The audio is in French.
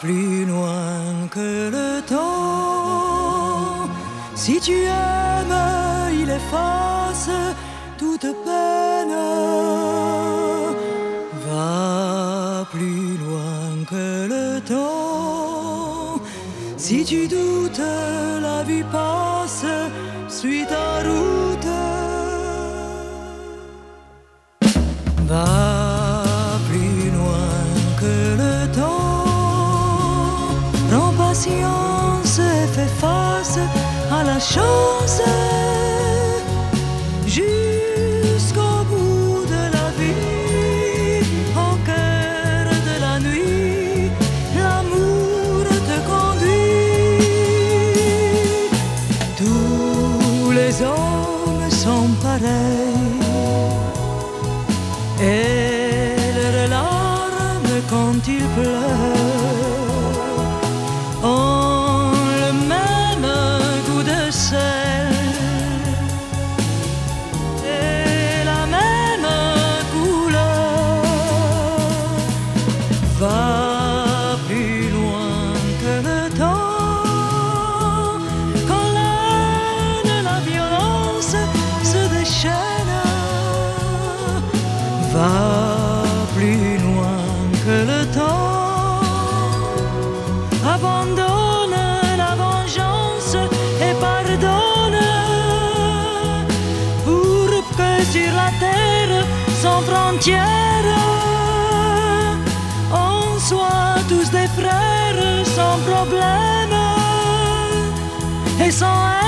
plus loin que le temps. Si tu aimes, il efface toute peine. Va plus loin que le temps. Si tu doutes, la vie passe, suis ta route. Va la chance. Jusqu'au bout de la vie, au cœur de la nuit, l'amour te conduit. Tous les hommes sont pareils. Et leurs larmes quand ils pleurent Va plus loin que le temps. Abandonne la vengeance et pardonne. Pour que sur la terre sans frontières. On soit tous des frères sans problème. Et sans